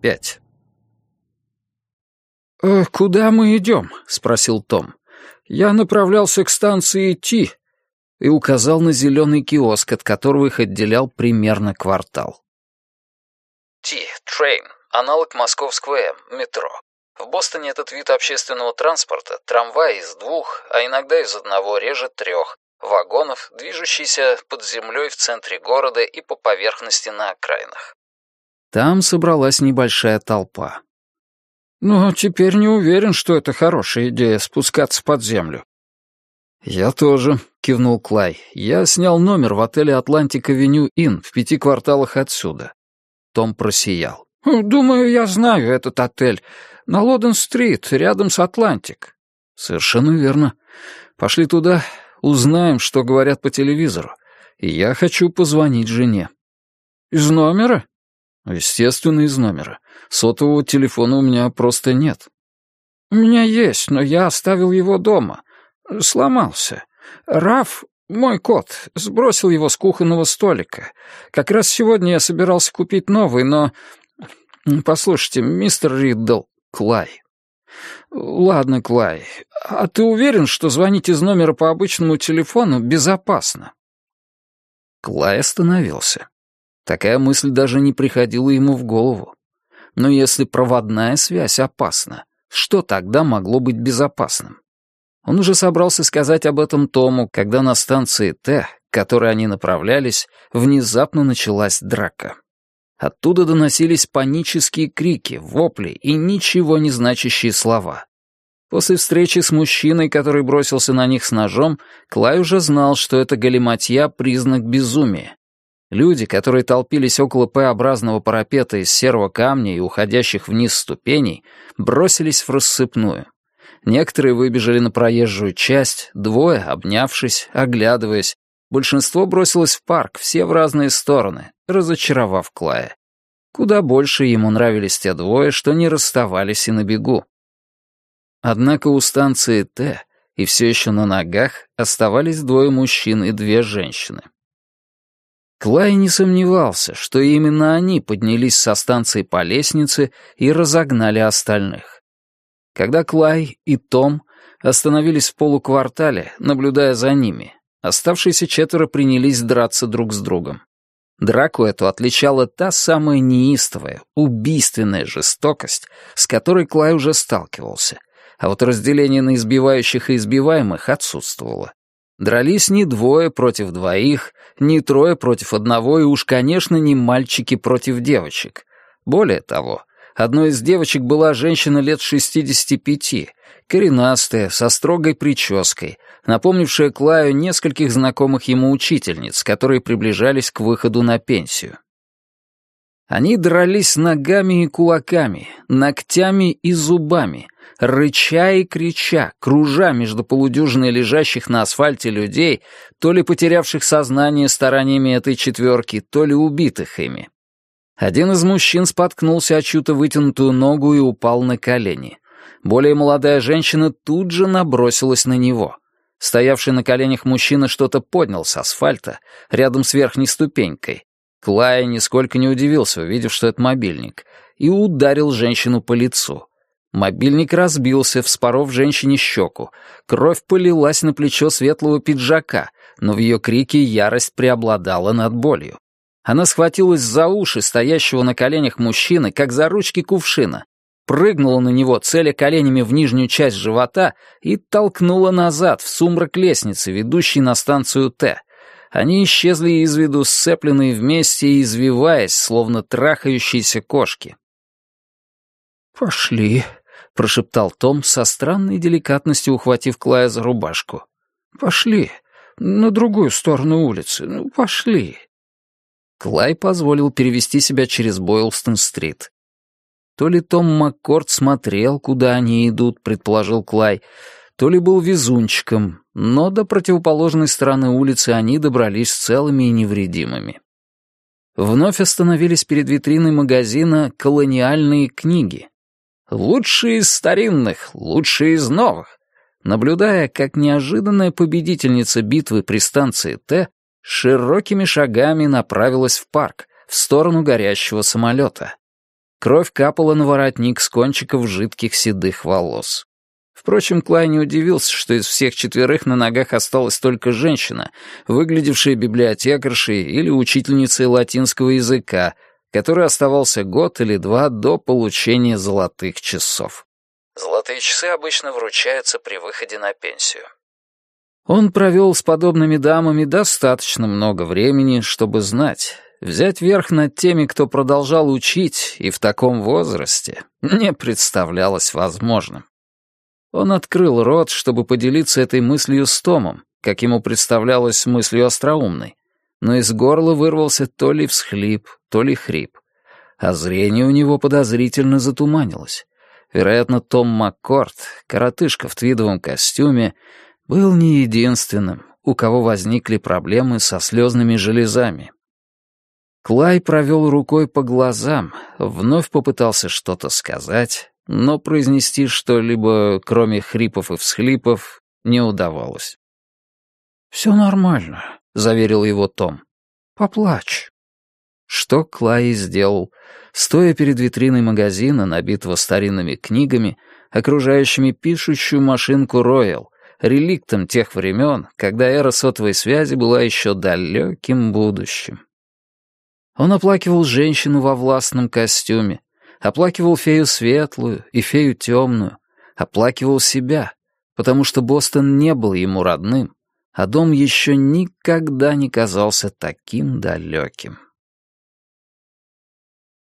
25. «Э, «Куда мы идем?» — спросил Том. «Я направлялся к станции Ти и указал на зеленый киоск, от которого их отделял примерно квартал. Ти, трейн, аналог московского М, метро. В Бостоне этот вид общественного транспорта, трамвай из двух, а иногда из одного, реже трех, вагонов, движущийся под землей в центре города и по поверхности на окраинах. Там собралась небольшая толпа. «Ну, теперь не уверен, что это хорошая идея — спускаться под землю». «Я тоже», — кивнул Клай. «Я снял номер в отеле «Атлантик-авеню Inn» в пяти кварталах отсюда». Том просиял. «Думаю, я знаю этот отель. На Лоден-стрит, рядом с «Атлантик». «Совершенно верно. Пошли туда, узнаем, что говорят по телевизору. И я хочу позвонить жене». «Из номера?» «Естественно, из номера. Сотового телефона у меня просто нет». «У меня есть, но я оставил его дома. Сломался. Раф, мой кот, сбросил его с кухонного столика. Как раз сегодня я собирался купить новый, но... Послушайте, мистер Риддл, Клай. Ладно, Клай, а ты уверен, что звонить из номера по обычному телефону безопасно? Клай остановился. Такая мысль даже не приходила ему в голову. Но если проводная связь опасна, что тогда могло быть безопасным? Он уже собрался сказать об этом Тому, когда на станции Т, к которой они направлялись, внезапно началась драка. Оттуда доносились панические крики, вопли и ничего не значащие слова. После встречи с мужчиной, который бросился на них с ножом, Клай уже знал, что это галиматья — признак безумия. Люди, которые толпились около П-образного парапета из серого камня и уходящих вниз ступеней, бросились в рассыпную. Некоторые выбежали на проезжую часть, двое, обнявшись, оглядываясь. Большинство бросилось в парк, все в разные стороны, разочаровав Клая. Куда больше ему нравились те двое, что не расставались и на бегу. Однако у станции Т, и все еще на ногах, оставались двое мужчин и две женщины. Клай не сомневался, что именно они поднялись со станции по лестнице и разогнали остальных. Когда Клай и Том остановились в полуквартале, наблюдая за ними, оставшиеся четверо принялись драться друг с другом. Драку эту отличала та самая неистовая, убийственная жестокость, с которой Клай уже сталкивался, а вот разделение на избивающих и избиваемых отсутствовало. Дрались не двое против двоих, не трое против одного и уж, конечно, не мальчики против девочек. Более того, Одной из девочек была женщина лет 65, коренастая, со строгой прической, напомнившая Клаю нескольких знакомых ему учительниц, которые приближались к выходу на пенсию. Они дрались ногами и кулаками, ногтями и зубами, рыча и крича, кружа между полудюжиной лежащих на асфальте людей, то ли потерявших сознание стараниями этой четверки, то ли убитых ими. Один из мужчин споткнулся о чью-то вытянутую ногу и упал на колени. Более молодая женщина тут же набросилась на него. Стоявший на коленях мужчина что-то поднял с асфальта, рядом с верхней ступенькой. Клая нисколько не удивился, увидев, что это мобильник, и ударил женщину по лицу. Мобильник разбился, вспоров женщине щеку. Кровь полилась на плечо светлого пиджака, но в ее крике ярость преобладала над болью. Она схватилась за уши стоящего на коленях мужчины, как за ручки кувшина, прыгнула на него, целя коленями в нижнюю часть живота, и толкнула назад, в сумрак лестницы, ведущей на станцию Т. Они исчезли из виду, сцепленные вместе и извиваясь, словно трахающиеся кошки. «Пошли», — прошептал Том, со странной деликатностью ухватив Клая за рубашку. «Пошли. На другую сторону улицы. Ну, пошли». Клай позволил перевести себя через Бойлстон-стрит. То ли Том Маккорд смотрел, куда они идут, предположил Клай, то ли был везунчиком, но до противоположной стороны улицы они добрались целыми и невредимыми. Вновь остановились перед витриной магазина «Колониальные книги». Лучшие из старинных, лучшие из новых. Наблюдая, как неожиданная победительница битвы при станции Т широкими шагами направилась в парк, в сторону горящего самолета. Кровь капала на воротник с кончиков жидких седых волос. Впрочем, Клай не удивился, что из всех четверых на ногах осталась только женщина, выглядевшая библиотекаршей или учительницей латинского языка, который оставался год или два до получения золотых часов. Золотые часы обычно вручаются при выходе на пенсию. Он провел с подобными дамами достаточно много времени, чтобы знать, взять верх над теми, кто продолжал учить и в таком возрасте, не представлялось возможным. Он открыл рот, чтобы поделиться этой мыслью с Томом, как ему представлялось мыслью остроумной, но из горла вырвался то ли всхлип, то ли хрип, а зрение у него подозрительно затуманилось. Вероятно, Том Маккорд, коротышка в твидовом костюме, был не единственным, у кого возникли проблемы со слезными железами. Клай провел рукой по глазам, вновь попытался что-то сказать, но произнести что-либо, кроме хрипов и всхлипов, не удавалось. «Все нормально», — заверил его Том. «Поплачь». Что Клай сделал, стоя перед витриной магазина, набитого старинными книгами, окружающими пишущую машинку «Роял», реликтом тех времен, когда эра сотовой связи была еще далеким будущим. Он оплакивал женщину во властном костюме, оплакивал фею светлую и фею темную, оплакивал себя, потому что Бостон не был ему родным, а дом еще никогда не казался таким далеким.